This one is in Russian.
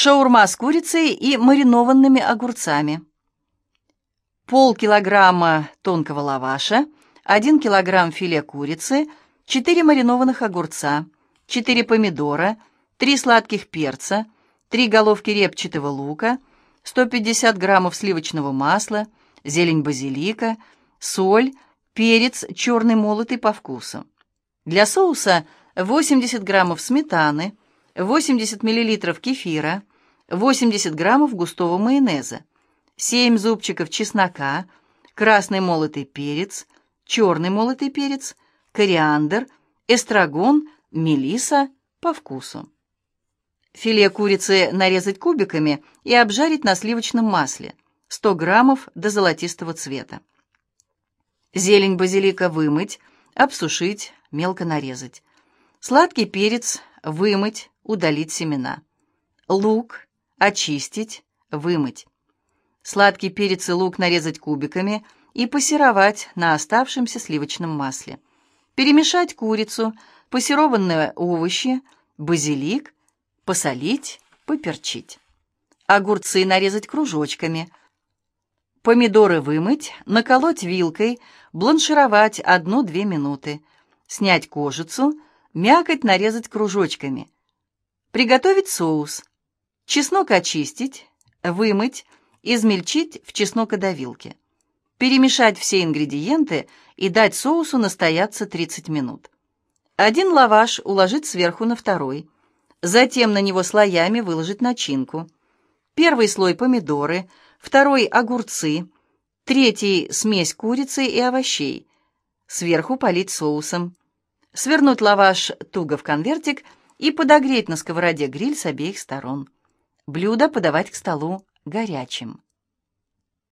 Шаурма с курицей и маринованными огурцами. Полкилограмма тонкого лаваша, 1 килограмм филе курицы, 4 маринованных огурца, 4 помидора, 3 сладких перца, 3 головки репчатого лука, 150 граммов сливочного масла, зелень базилика, соль, перец черный молотый по вкусу. Для соуса 80 граммов сметаны, 80 миллилитров кефира, 80 граммов густого майонеза, 7 зубчиков чеснока, красный молотый перец, черный молотый перец, кориандр, эстрагон, мелиса по вкусу. Филе курицы нарезать кубиками и обжарить на сливочном масле, 100 граммов до золотистого цвета. Зелень базилика вымыть, обсушить, мелко нарезать. Сладкий перец вымыть, удалить семена. Лук очистить, вымыть. Сладкий перец и лук нарезать кубиками и пассеровать на оставшемся сливочном масле. Перемешать курицу, пассерованные овощи, базилик, посолить, поперчить. Огурцы нарезать кружочками. Помидоры вымыть, наколоть вилкой, бланшировать 1-2 минуты. Снять кожицу, мякоть нарезать кружочками. Приготовить соус. Чеснок очистить, вымыть, измельчить в чеснокодавилке. Перемешать все ингредиенты и дать соусу настояться 30 минут. Один лаваш уложить сверху на второй. Затем на него слоями выложить начинку. Первый слой помидоры, второй огурцы, третий смесь курицы и овощей. Сверху полить соусом. Свернуть лаваш туго в конвертик и подогреть на сковороде гриль с обеих сторон. Блюдо подавать к столу горячим.